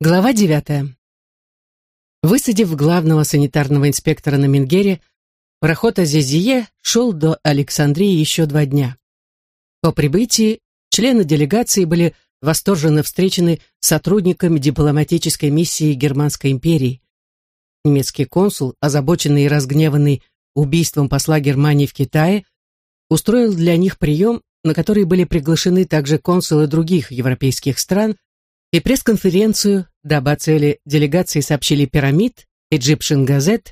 Глава девятая. Высадив главного санитарного инспектора на Менгере, пароход Азизие шел до Александрии еще два дня. По прибытии члены делегации были восторженно встречены сотрудниками дипломатической миссии Германской империи. Немецкий консул, озабоченный и разгневанный убийством посла Германии в Китае, устроил для них прием, на который были приглашены также консулы других европейских стран, и пресс-конференцию, дабы о цели делегации сообщили «Пирамид», «Egyptian Gazette»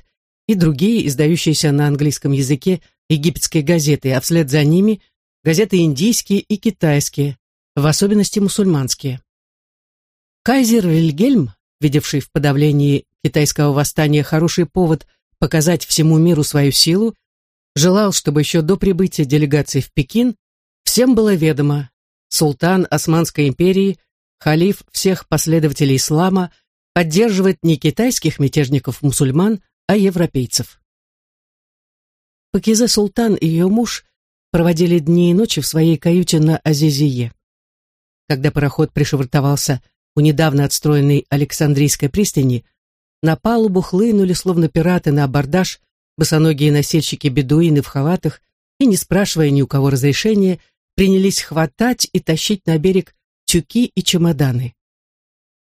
и другие, издающиеся на английском языке, египетские газеты, а вслед за ними газеты индийские и китайские, в особенности мусульманские. Кайзер Вильгельм, видевший в подавлении китайского восстания хороший повод показать всему миру свою силу, желал, чтобы еще до прибытия делегации в Пекин всем было ведомо, султан Османской империи – халиф всех последователей ислама поддерживает не китайских мятежников-мусульман, а европейцев. Пакизе Султан и ее муж проводили дни и ночи в своей каюте на Азизие. Когда пароход пришвартовался у недавно отстроенной Александрийской пристани, на палубу хлынули, словно пираты на абордаж, босоногие носильщики-бедуины в халатах и, не спрашивая ни у кого разрешения, принялись хватать и тащить на берег тюки и чемоданы.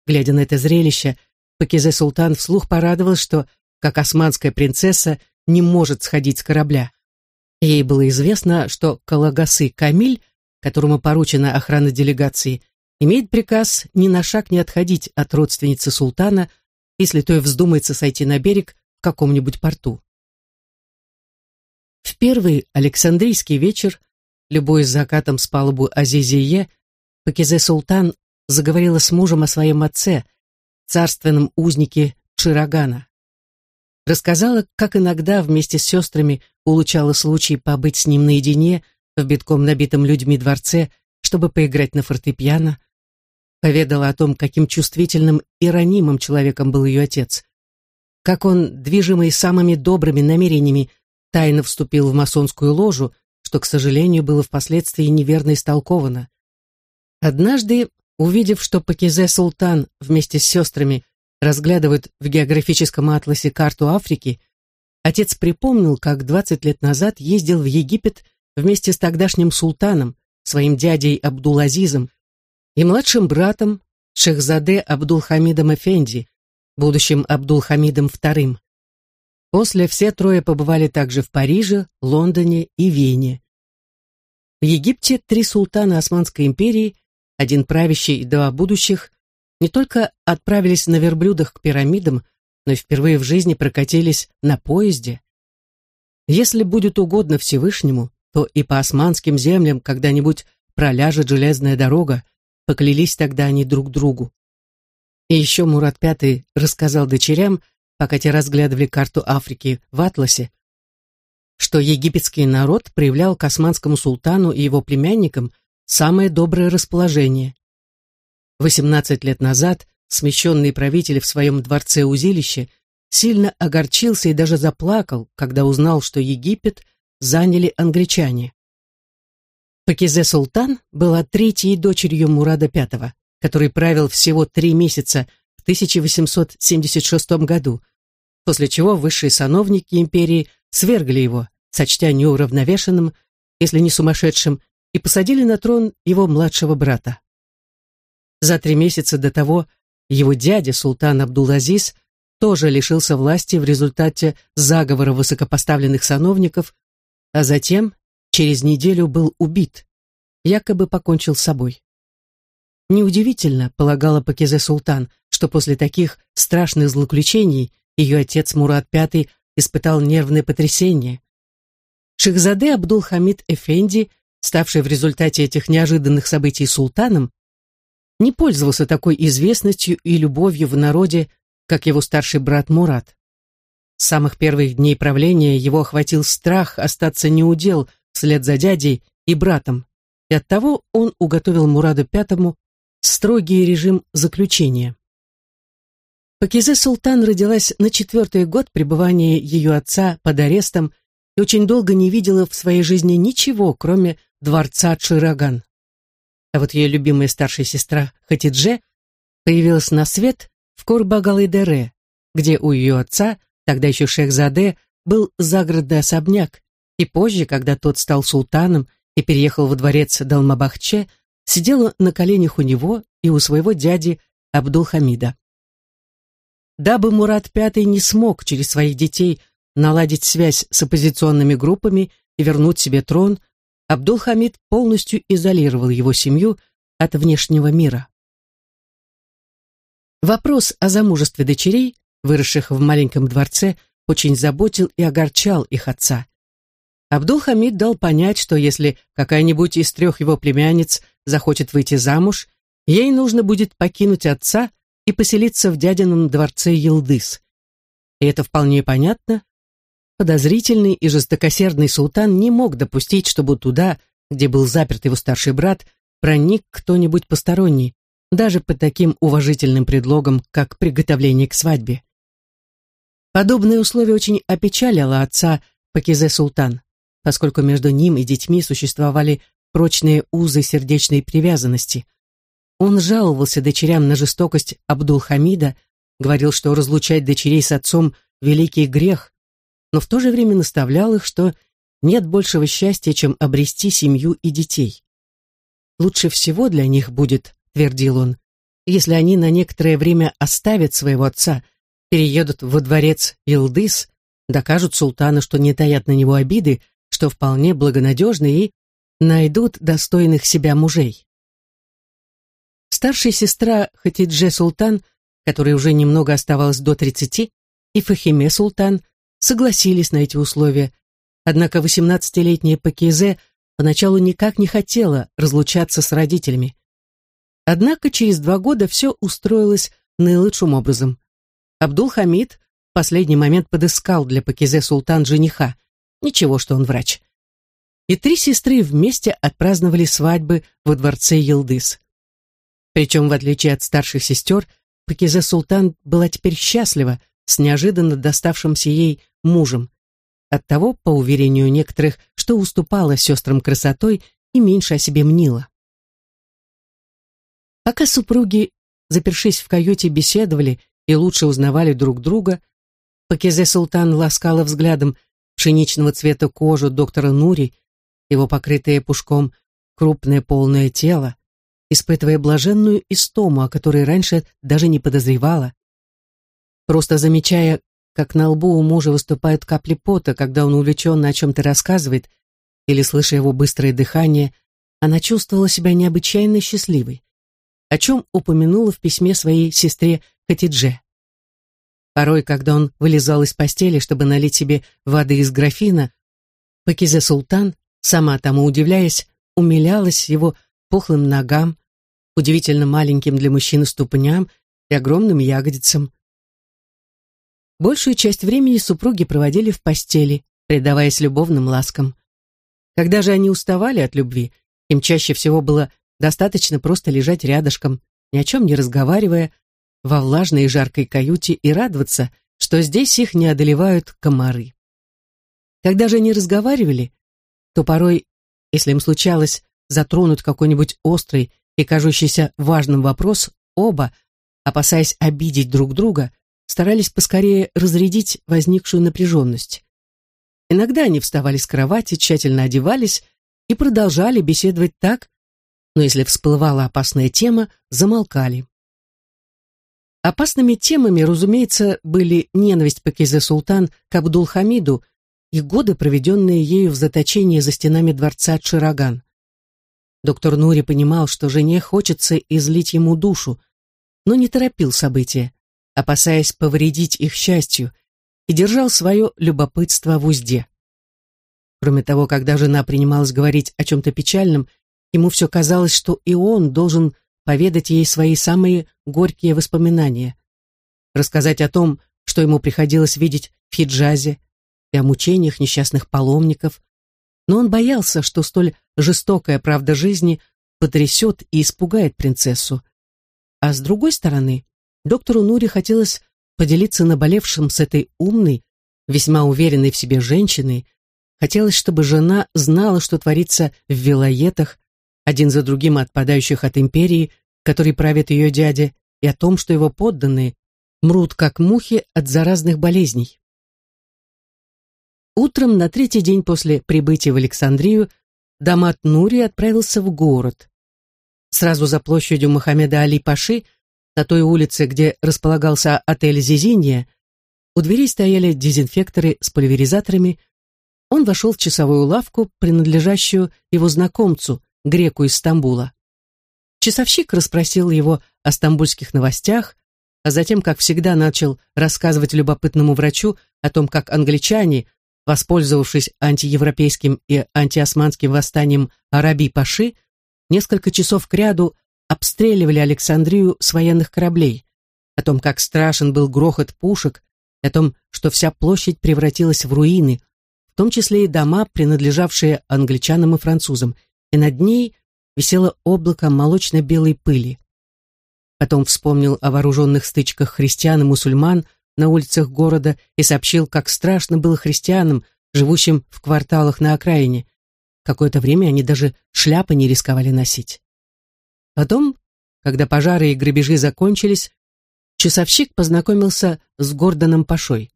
Глядя на это зрелище, Пакизе Султан вслух порадовал, что, как османская принцесса, не может сходить с корабля. Ей было известно, что Калагасы Камиль, которому поручена охрана делегации, имеет приказ ни на шаг не отходить от родственницы султана, если той вздумается сойти на берег в каком-нибудь порту. В первый Александрийский вечер, любой закатом с палубу Азизие, Пакизе Султан заговорила с мужем о своем отце, царственном узнике Чирагана. Рассказала, как иногда вместе с сестрами улучала случай побыть с ним наедине в битком набитом людьми дворце, чтобы поиграть на фортепиано. Поведала о том, каким чувствительным и ранимым человеком был ее отец. Как он, движимый самыми добрыми намерениями, тайно вступил в масонскую ложу, что, к сожалению, было впоследствии неверно истолковано. Однажды, увидев, что Пакизе Султан вместе с сестрами разглядывают в географическом атласе карту Африки, отец припомнил, как 20 лет назад ездил в Египет вместе с тогдашним султаном, своим дядей Абдул-Азизом и младшим братом Шехзаде Абдул-Хамидом Эфенди, будущим Абдул-Хамидом II. После все трое побывали также в Париже, Лондоне и Вене. В Египте три султана Османской империи – один правящий и два будущих, не только отправились на верблюдах к пирамидам, но и впервые в жизни прокатились на поезде. Если будет угодно Всевышнему, то и по османским землям когда-нибудь проляжет железная дорога, поклялись тогда они друг другу. И еще Мурат V рассказал дочерям, пока те разглядывали карту Африки в атласе, что египетский народ проявлял к османскому султану и его племянникам – самое доброе расположение. 18 лет назад смещенный правитель в своем дворце-узилище сильно огорчился и даже заплакал, когда узнал, что Египет заняли англичане. Пакизе Султан была третьей дочерью Мурада V, который правил всего три месяца в 1876 году, после чего высшие сановники империи свергли его, сочтя неуравновешенным, если не сумасшедшим, и посадили на трон его младшего брата. За три месяца до того его дядя, султан Абдул-Азиз, тоже лишился власти в результате заговора высокопоставленных сановников, а затем через неделю был убит, якобы покончил с собой. Неудивительно, полагала Пакизе Султан, что после таких страшных злоключений ее отец Мурат V испытал нервное потрясение. Шехзаде Абдул-Хамид Эфенди ставший в результате этих неожиданных событий султаном, не пользовался такой известностью и любовью в народе, как его старший брат Мурат. С самых первых дней правления его охватил страх остаться неудел вслед за дядей и братом, и оттого он уготовил Мураду V строгий режим заключения. Пакизе Султан родилась на четвертый год пребывания ее отца под арестом и очень долго не видела в своей жизни ничего, кроме дворца Чираган. А вот ее любимая старшая сестра Хатидже появилась на свет в Корбагалайдере, где у ее отца, тогда еще Шехзаде, был загородный особняк, и позже, когда тот стал султаном и переехал во дворец Далмабахче, сидела на коленях у него и у своего дяди Абдулхамида. Дабы Мурат V не смог через своих детей наладить связь с оппозиционными группами и вернуть себе трон, Абдул-Хамид полностью изолировал его семью от внешнего мира. Вопрос о замужестве дочерей, выросших в маленьком дворце, очень заботил и огорчал их отца. Абдул-Хамид дал понять, что если какая-нибудь из трех его племянниц захочет выйти замуж, ей нужно будет покинуть отца и поселиться в дядином дворце Елдыс. И это вполне понятно, Подозрительный и жестокосердный султан не мог допустить, чтобы туда, где был заперт его старший брат, проник кто-нибудь посторонний, даже под таким уважительным предлогом, как приготовление к свадьбе. Подобное условие очень опечалило отца Пакизе Султан, поскольку между ним и детьми существовали прочные узы сердечной привязанности. Он жаловался дочерям на жестокость Абдул-Хамида, говорил, что разлучать дочерей с отцом – великий грех, но в то же время наставлял их, что нет большего счастья, чем обрести семью и детей. Лучше всего для них будет, твердил он, если они на некоторое время оставят своего отца, переедут во дворец Илдыс, докажут султану, что не таят на него обиды, что вполне благонадежны и найдут достойных себя мужей. Старшая сестра Хатидже Султан, которой уже немного оставалось до тридцати, и Фахиме Султан, согласились на эти условия, однако 18-летняя Пакизе поначалу никак не хотела разлучаться с родителями. Однако через два года все устроилось наилучшим образом. Абдул-Хамид в последний момент подыскал для Пакизе султан жениха, ничего, что он врач. И три сестры вместе отпраздновали свадьбы во дворце Елдыс. Причем, в отличие от старших сестер, Пакизе Султан была теперь счастлива, с неожиданно доставшимся ей мужем. Оттого, по уверению некоторых, что уступала сестрам красотой и меньше о себе мнила. Пока супруги, запершись в каюте, беседовали и лучше узнавали друг друга, Пакезе Султан ласкала взглядом пшеничного цвета кожу доктора Нури, его покрытое пушком крупное полное тело, испытывая блаженную истому, о которой раньше даже не подозревала. Просто замечая, как на лбу у мужа выступают капли пота, когда он увлеченно о чем-то рассказывает, или слыша его быстрое дыхание, она чувствовала себя необычайно счастливой, о чем упомянула в письме своей сестре Хатидже. Порой, когда он вылезал из постели, чтобы налить себе воды из графина, Пакизе Султан, сама тому удивляясь, умилялась его пухлым ногам, удивительно маленьким для мужчины ступням и огромным ягодицам. Большую часть времени супруги проводили в постели, предаваясь любовным ласкам. Когда же они уставали от любви, им чаще всего было достаточно просто лежать рядышком, ни о чем не разговаривая, во влажной и жаркой каюте и радоваться, что здесь их не одолевают комары. Когда же они разговаривали, то порой, если им случалось затронуть какой-нибудь острый и кажущийся важным вопрос, оба, опасаясь обидеть друг друга, старались поскорее разрядить возникшую напряженность. Иногда они вставали с кровати, тщательно одевались и продолжали беседовать так, но если всплывала опасная тема, замолкали. Опасными темами, разумеется, были ненависть Пакизе Султан к Абдул-Хамиду и годы, проведенные ею в заточении за стенами дворца Чираган. Доктор Нури понимал, что жене хочется излить ему душу, но не торопил события опасаясь повредить их счастью, и держал свое любопытство в узде. Кроме того, когда жена принималась говорить о чем-то печальном, ему все казалось, что и он должен поведать ей свои самые горькие воспоминания, рассказать о том, что ему приходилось видеть в Хиджазе, и о мучениях несчастных паломников, но он боялся, что столь жестокая правда жизни потрясет и испугает принцессу. А с другой стороны, Доктору Нури хотелось поделиться наболевшим с этой умной, весьма уверенной в себе женщиной. Хотелось, чтобы жена знала, что творится в вилоетах, один за другим отпадающих от империи, который правит ее дядя, и о том, что его подданные мрут как мухи от заразных болезней. Утром на третий день после прибытия в Александрию Дамат Нури отправился в город. Сразу за площадью Мухаммеда Али Паши, на той улице, где располагался отель Зизинья, у дверей стояли дезинфекторы с пульверизаторами. Он вошел в часовую лавку, принадлежащую его знакомцу, греку из Стамбула. Часовщик расспросил его о стамбульских новостях, а затем, как всегда, начал рассказывать любопытному врачу о том, как англичане, воспользовавшись антиевропейским и антиосманским восстанием Араби-Паши, несколько часов кряду обстреливали Александрию с военных кораблей, о том, как страшен был грохот пушек, о том, что вся площадь превратилась в руины, в том числе и дома, принадлежавшие англичанам и французам, и над ней висело облако молочно-белой пыли. Потом вспомнил о вооруженных стычках христиан и мусульман на улицах города и сообщил, как страшно было христианам, живущим в кварталах на окраине. Какое-то время они даже шляпы не рисковали носить. Потом, когда пожары и грабежи закончились, часовщик познакомился с Гордоном Пашой.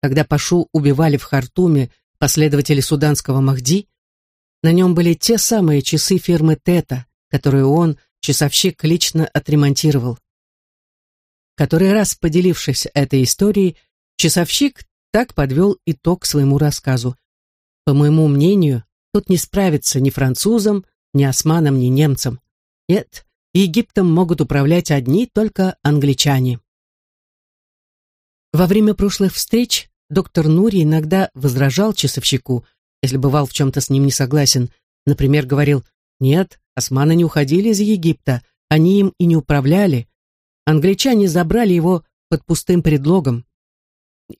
Когда Пашу убивали в Хартуме последователи суданского Махди, на нем были те самые часы фирмы Тета, которые он, часовщик, лично отремонтировал. Который раз поделившись этой историей, часовщик так подвел итог своему рассказу. По моему мнению, тут не справиться ни французам, ни османам, ни немцам. Нет, Египтом могут управлять одни только англичане. Во время прошлых встреч доктор Нури иногда возражал часовщику, если бывал в чем-то с ним не согласен. Например, говорил, нет, османы не уходили из Египта, они им и не управляли. Англичане забрали его под пустым предлогом.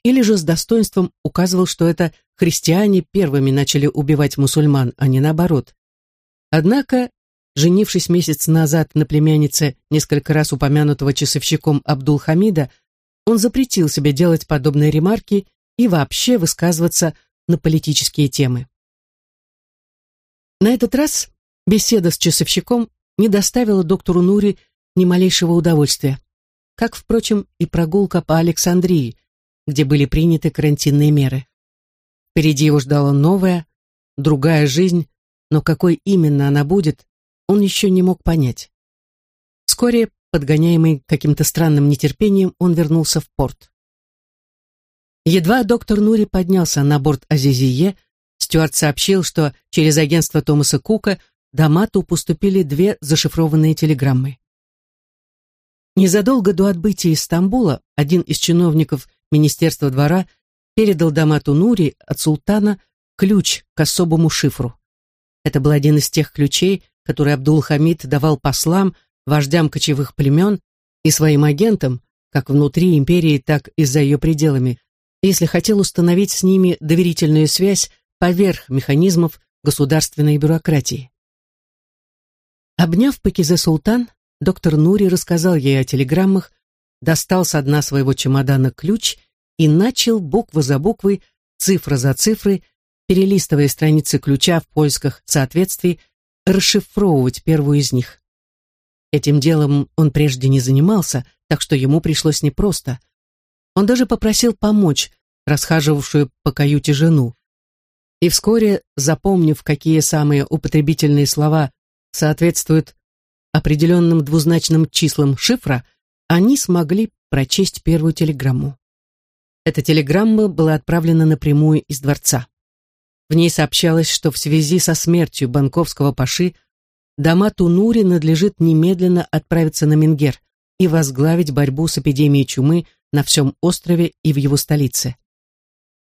Или же с достоинством указывал, что это христиане первыми начали убивать мусульман, а не наоборот. Однако, женившись месяц назад на племяннице несколько раз упомянутого часовщиком Абдул-Хамида, он запретил себе делать подобные ремарки и вообще высказываться на политические темы. На этот раз беседа с часовщиком не доставила доктору Нури ни малейшего удовольствия, как, впрочем, и прогулка по Александрии, где были приняты карантинные меры. Впереди его ждала новая, другая жизнь, но какой именно она будет, он еще не мог понять. Вскоре, подгоняемый каким-то странным нетерпением, он вернулся в порт. Едва доктор Нури поднялся на борт Азизие, Стюарт сообщил, что через агентство Томаса Кука Дамату поступили две зашифрованные телеграммы. Незадолго до отбытия из Стамбула один из чиновников Министерства двора передал Дамату Нури от султана ключ к особому шифру. Это был один из тех ключей, которые Абдул-Хамид давал послам, вождям кочевых племен и своим агентам, как внутри империи, так и за ее пределами, если хотел установить с ними доверительную связь поверх механизмов государственной бюрократии. Обняв Пакизе Султан, доктор Нури рассказал ей о телеграммах, достал с дна своего чемодана ключ и начал буква за буквой, цифра за цифрой, перелистывая страницы ключа в поисках соответствий, расшифровывать первую из них. Этим делом он прежде не занимался, так что ему пришлось непросто – он даже попросил помочь расхаживавшую по каюте жену. И вскоре, запомнив, какие самые употребительные слова соответствуют определенным двузначным числам шифра, они смогли прочесть первую телеграмму. Эта телеграмма была отправлена напрямую из дворца. В ней сообщалось, что в связи со смертью банковского паши Дамату Нури надлежит немедленно отправиться на Менгер и возглавить борьбу с эпидемией чумы на всем острове и в его столице.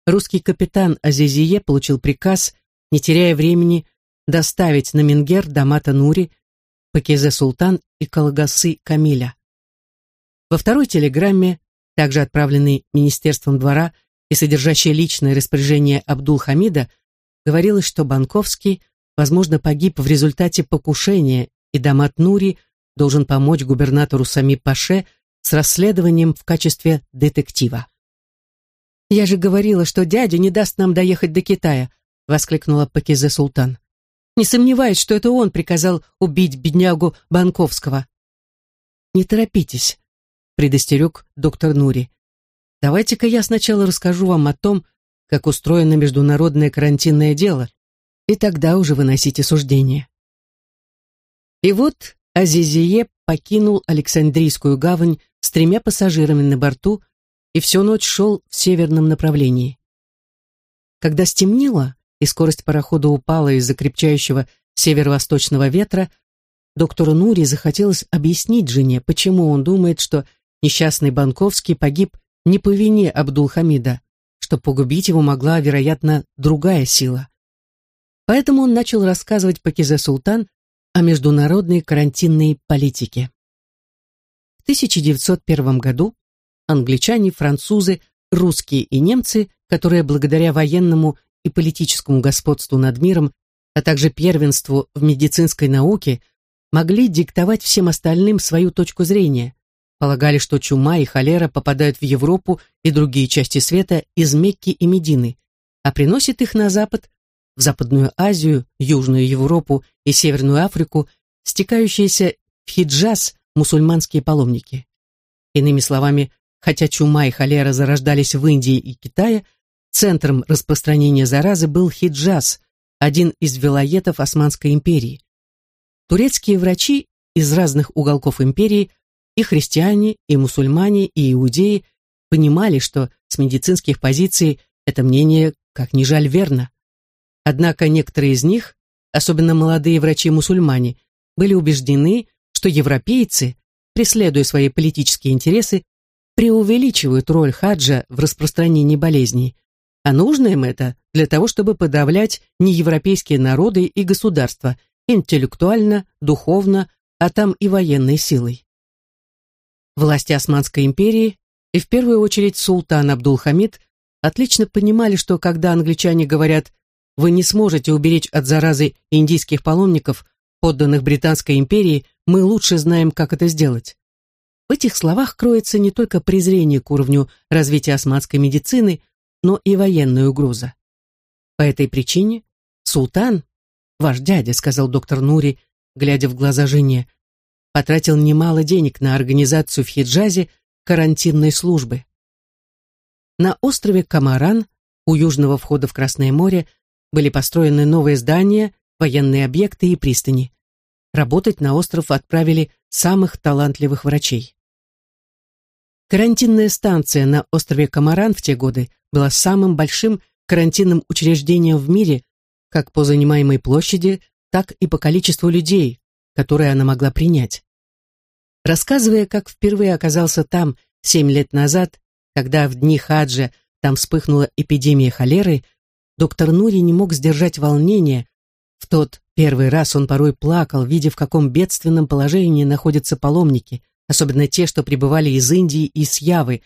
Русский капитан Азизие получил приказ, не теряя времени, доставить на Менгер Дамата Нури, Пакезе Султан и Калагасы Камиля. Во второй телеграмме, также отправленной Министерством двора и содержащей личное распоряжение Абдул-Хамида, говорилось, что Банковский, возможно, погиб в результате покушения, и Дамат Нури должен помочь губернатору Сами Паше с расследованием в качестве детектива. «Я же говорила, что дядя не даст нам доехать до Китая», воскликнула Пакизе Султан. «Не сомневаюсь, что это он приказал убить беднягу Банковского». «Не торопитесь», — предостерег доктор Нури. «Давайте-ка я сначала расскажу вам о том, как устроено международное карантинное дело, и тогда уже выносите суждение». И вот Азизие покинул Александрийскую гавань с тремя пассажирами на борту и всю ночь шел в северном направлении. Когда стемнело и скорость парохода упала из-за крепчающего северо-восточного ветра, доктору Нури захотелось объяснить жене, почему он думает, что несчастный Банковский погиб не по вине Абдул-Хамида, что погубить его могла, вероятно, другая сила. Поэтому он начал рассказывать Пакизе Султан о международной карантинной политике. В 1901 году англичане, французы, русские и немцы, которые благодаря военному и политическому господству над миром, а также первенству в медицинской науке, могли диктовать всем остальным свою точку зрения, полагали, что чума и холера попадают в Европу и другие части света из Мекки и Медины, а приносит их на Запад, в Западную Азию, Южную Европу и Северную Африку, стекающиеся в Хиджаз мусульманские паломники. Иными словами, хотя чума и холера зарождались в Индии и Китае, центром распространения заразы был Хиджаз, один из вилоетов Османской империи. Турецкие врачи из разных уголков империи, и христиане, и мусульмане, и иудеи, понимали, что с медицинских позиций это мнение, как ни жаль, верно. Однако некоторые из них, особенно молодые врачи-мусульмане, были убеждены, что европейцы, преследуя свои политические интересы, преувеличивают роль хаджа в распространении болезней, а нужно им это для того, чтобы подавлять неевропейские народы и государства интеллектуально, духовно, а там и военной силой. Власти Османской империи и в первую очередь султан Абдул-Хамид отлично понимали, что когда англичане говорят «вы не сможете уберечь от заразы индийских паломников, подданных Британской империи, мы лучше знаем, как это сделать». В этих словах кроется не только презрение к уровню развития османской медицины, но и военная угроза. По этой причине султан, ваш дядя, сказал доктор Нури, глядя в глаза жене, потратил немало денег на организацию в Хиджазе карантинной службы. На острове Камаран, у южного входа в Красное море, были построены новые здания, военные объекты и пристани. Работать на остров отправили самых талантливых врачей. Карантинная станция на острове Камаран в те годы была самым большим карантинным учреждением в мире, как по занимаемой площади, так и по количеству людей, которые она могла принять. Рассказывая, как впервые оказался там семь лет назад, когда в дни хаджа там вспыхнула эпидемия холеры, доктор Нури не мог сдержать волнения. В тот первый раз он порой плакал, видя, в каком бедственном положении находятся паломники, особенно те, что прибывали из Индии и с Явы,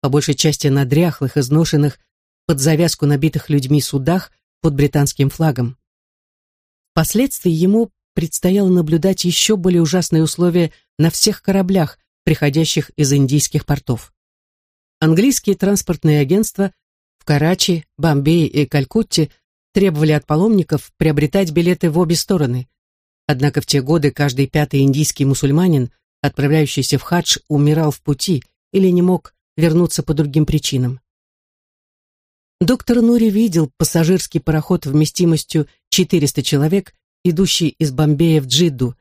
по большей части на дряхлых, изношенных, под завязку набитых людьми судах под британским флагом. Впоследствии ему предстояло наблюдать еще более ужасные условия на всех кораблях, приходящих из индийских портов. Английские транспортные агентства в Карачи, Бомбее и Калькутте требовали от паломников приобретать билеты в обе стороны. Однако в те годы каждый пятый индийский мусульманин, отправляющийся в хадж, умирал в пути или не мог вернуться по другим причинам. Доктор Нури видел пассажирский пароход вместимостью 400 человек, идущий из Бомбея в Джидду.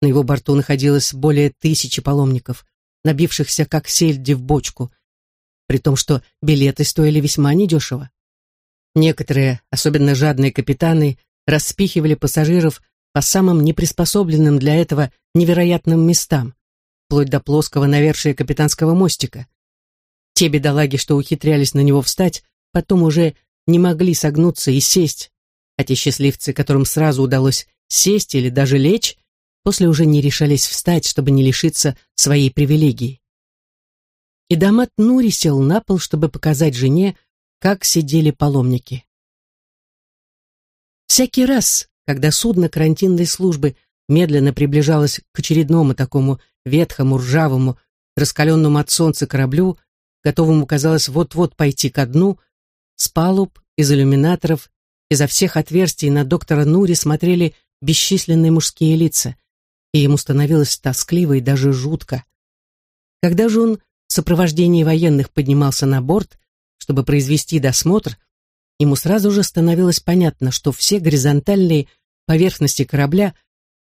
На его борту находилось более тысячи паломников, набившихся как сельди в бочку, при том, что билеты стоили весьма недешево. Некоторые, особенно жадные капитаны, распихивали пассажиров по самым неприспособленным для этого невероятным местам, вплоть до плоского навершия капитанского мостика. Те бедолаги, что ухитрялись на него встать, потом уже не могли согнуться и сесть, а те счастливцы, которым сразу удалось сесть или даже лечь, после уже не решались встать, чтобы не лишиться своей привилегии. И Дамат Нури сел на пол, чтобы показать жене, как сидели паломники. Всякий раз, когда судно карантинной службы медленно приближалось к очередному такому ветхому, ржавому, раскаленному от солнца кораблю, готовому, казалось, вот-вот пойти ко дну, с палуб, из иллюминаторов, изо всех отверстий на доктора Нури смотрели бесчисленные мужские лица, и ему становилось тоскливо и даже жутко. Когда же он в сопровождении военных поднимался на борт, чтобы произвести досмотр, ему сразу же становилось понятно, что все горизонтальные поверхности корабля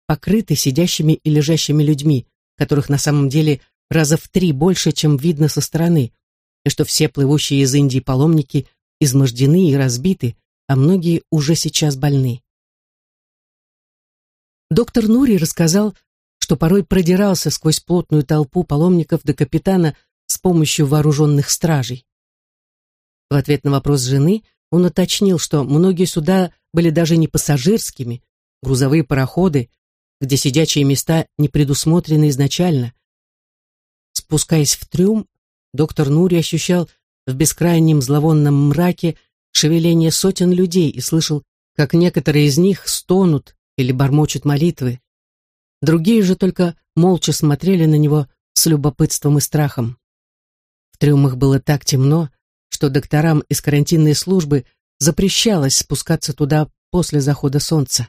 покрыты сидящими и лежащими людьми, которых на самом деле раза в три больше, чем видно со стороны, и что все плывущие из Индии паломники измождены и разбиты, а многие уже сейчас больны. Доктор Нури рассказал, что порой продирался сквозь плотную толпу паломников до капитана с помощью вооруженных стражей. В ответ на вопрос жены он уточнил, что многие суда были даже не пассажирскими, грузовые пароходы, где сидячие места не предусмотрены изначально. Спускаясь в трюм, доктор Нури ощущал в бескрайнем зловонном мраке шевеление сотен людей и слышал, как некоторые из них стонут или бормочут молитвы. Другие же только молча смотрели на него с любопытством и страхом. В трюмах было так темно, что докторам из карантинной службы запрещалось спускаться туда после захода солнца.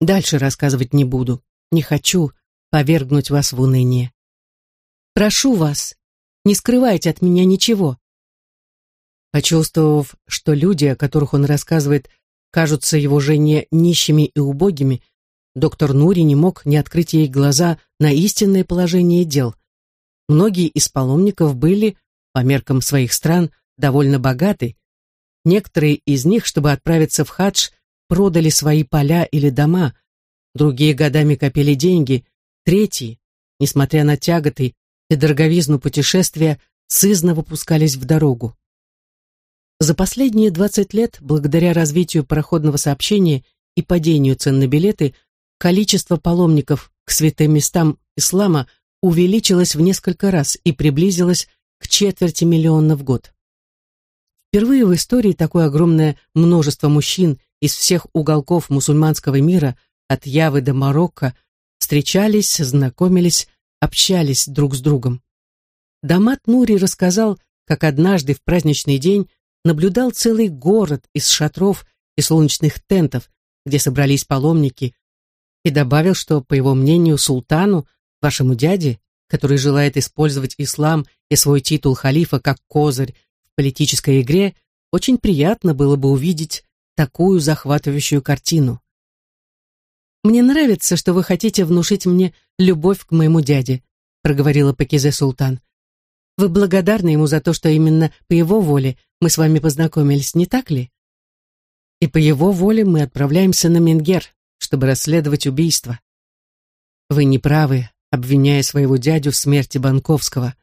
Дальше рассказывать не буду. Не хочу повергнуть вас в уныние. Прошу вас, не скрывайте от меня ничего. Почувствовав, что люди, о которых он рассказывает, кажутся его жене нищими и убогими, доктор Нури не мог не открыть ей глаза на истинное положение дел. Многие из паломников были, по меркам своих стран, довольно богаты. Некоторые из них, чтобы отправиться в хадж, продали свои поля или дома, другие годами копили деньги, третьи, несмотря на тяготы и дороговизну путешествия, сызно выпускались в дорогу. За последние 20 лет, благодаря развитию пароходного сообщения и падению цен на билеты, количество паломников к святым местам ислама увеличилось в несколько раз и приблизилось к четверти миллиона в год. Впервые в истории такое огромное множество мужчин из всех уголков мусульманского мира, от Явы до Марокко, встречались, знакомились, общались друг с другом. Дамат Нури рассказал, как однажды в праздничный день наблюдал целый город из шатров и солнечных тентов, где собрались паломники, и добавил, что, по его мнению, султану, вашему дяде, который желает использовать ислам и свой титул халифа как козырь в политической игре, очень приятно было бы увидеть такую захватывающую картину. «Мне нравится, что вы хотите внушить мне любовь к моему дяде», проговорила Пакизе Султан. «Вы благодарны ему за то, что именно по его воле мы с вами познакомились, не так ли? И по его воле мы отправляемся на Менгер, чтобы расследовать убийство. Вы не правы, обвиняя своего дядю в смерти Банковского.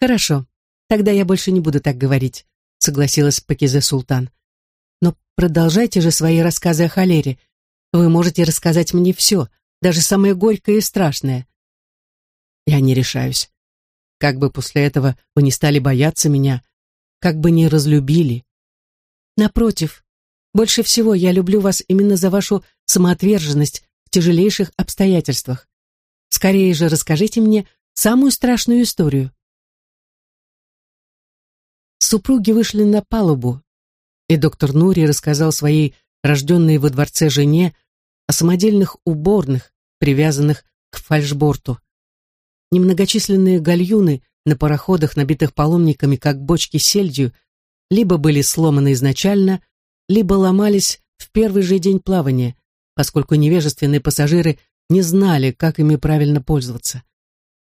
Хорошо, тогда я больше не буду так говорить, согласилась Пакизе Султан. Но продолжайте же свои рассказы о холере. Вы можете рассказать мне все, даже самое горькое и страшное. Я не решаюсь. Как бы после этого вы не стали бояться меня, как бы не разлюбили. Напротив, больше всего я люблю вас именно за вашу самоотверженность в тяжелейших обстоятельствах. Скорее же расскажите мне самую страшную историю. Супруги вышли на палубу, и доктор Нури рассказал своей рожденной во дворце жене о самодельных уборных, привязанных к фальшборту. Немногочисленные гальюны на пароходах, набитых паломниками, как бочки сельдью, либо были сломаны изначально, либо ломались в первый же день плавания, поскольку невежественные пассажиры не знали, как ими правильно пользоваться.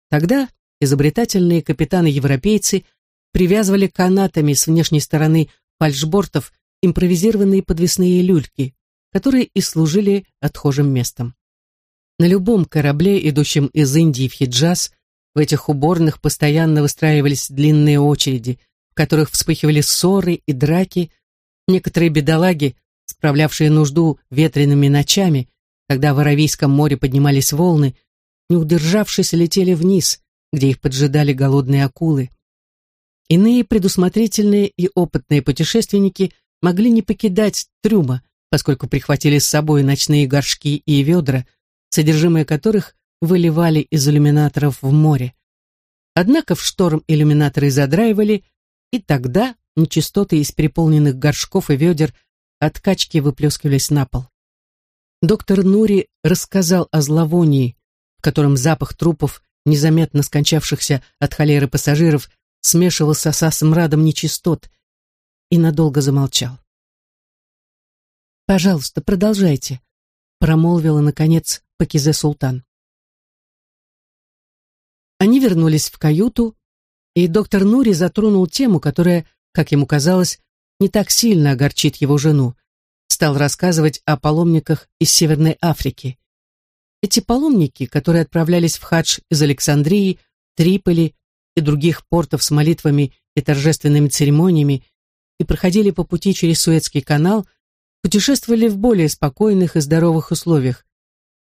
Тогда изобретательные капитаны-европейцы привязывали канатами с внешней стороны фальшбортов импровизированные подвесные люльки, которые и служили отхожим местом. На любом корабле, идущем из Индии в Хиджаз, в этих уборных постоянно выстраивались длинные очереди, в которых вспыхивали ссоры и драки. Некоторые бедолаги, справлявшие нужду ветреными ночами, когда в Аравийском море поднимались волны, не удержавшись, летели вниз, где их поджидали голодные акулы. Иные предусмотрительные и опытные путешественники могли не покидать трюма, поскольку прихватили с собой ночные горшки и ведра, содержимое которых выливали из иллюминаторов в море. Однако в шторм иллюминаторы задраивали, и тогда нечистоты из переполненных горшков и ведер от качки выплескивались на пол. Доктор Нури рассказал о зловонии, в котором запах трупов незаметно скончавшихся от холеры пассажиров, смешивался со смрадом нечистот и надолго замолчал. «Пожалуйста, продолжайте», — промолвила, наконец, Пакизе Султан. Они вернулись в каюту, и доктор Нури затронул тему, которая, как ему казалось, не так сильно огорчит его жену. Стал рассказывать о паломниках из Северной Африки. Эти паломники, которые отправлялись в хадж из Александрии, Триполи и других портов с молитвами и торжественными церемониями и проходили по пути через Суэцкий канал, путешествовали в более спокойных и здоровых условиях.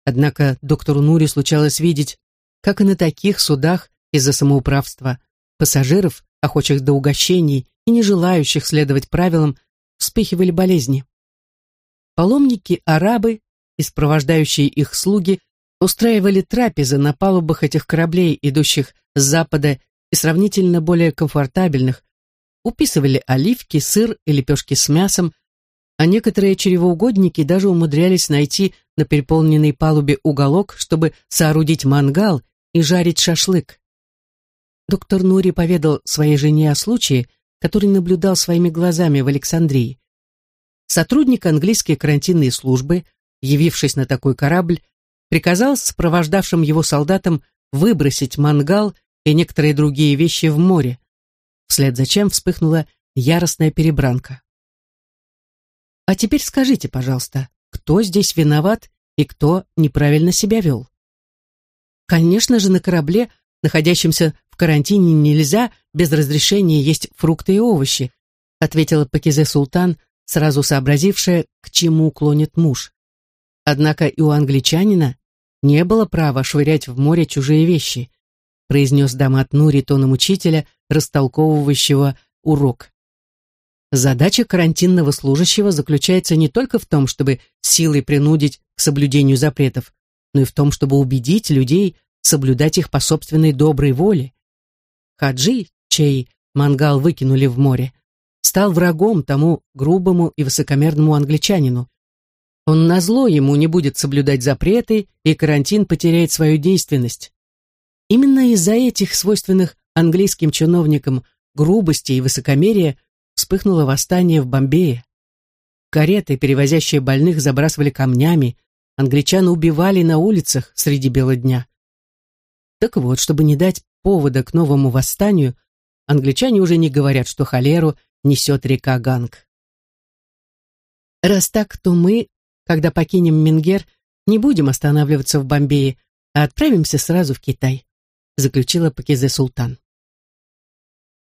Однако доктору Нури случалось видеть, как и на таких судах из-за самоуправства, пассажиров, охочих до угощений и не желающих следовать правилам, вспыхивали болезни. Паломники-арабы и сопровождающие их слуги устраивали трапезы на палубах этих кораблей, идущих с запада и сравнительно более комфортабельных, уписывали оливки, сыр и лепешки с мясом, а некоторые чревоугодники даже умудрялись найти на переполненной палубе уголок, чтобы соорудить мангал и жарить шашлык. Доктор Нури поведал своей жене о случае, который наблюдал своими глазами в Александрии. Сотрудник английской карантинной службы, явившись на такой корабль, приказал сопровождавшим его солдатам выбросить мангал и некоторые другие вещи в море, вслед за чем вспыхнула яростная перебранка. А теперь скажите, пожалуйста, кто здесь виноват и кто неправильно себя вел? Конечно же, на корабле, находящемся в карантине, нельзя без разрешения есть фрукты и овощи, ответила Пакизе Султан, сразу сообразившая, к чему клонит муж. Однако и у англичанина не было права швырять в море чужие вещи, произнес Дамат Нури тоном учителя, растолковывающего урок. Задача карантинного служащего заключается не только в том, чтобы силой принудить к соблюдению запретов, но и в том, чтобы убедить людей соблюдать их по собственной доброй воле. Хаджи, чей мангал выкинули в море, стал врагом тому грубому и высокомерному англичанину, он назло ему не будет соблюдать запреты, и карантин потеряет свою действенность. Именно из-за этих свойственных английским чиновникам грубости и высокомерия вспыхнуло восстание в Бомбее. Кареты, перевозящие больных, забрасывали камнями, англичан убивали на улицах среди бела дня. Так вот, чтобы не дать повода к новому восстанию, англичане уже не говорят, что холеру несет река Ганг. Раз так, то мы когда покинем Мингер, не будем останавливаться в Бомбее, а отправимся сразу в Китай», заключила Пакизе Султан.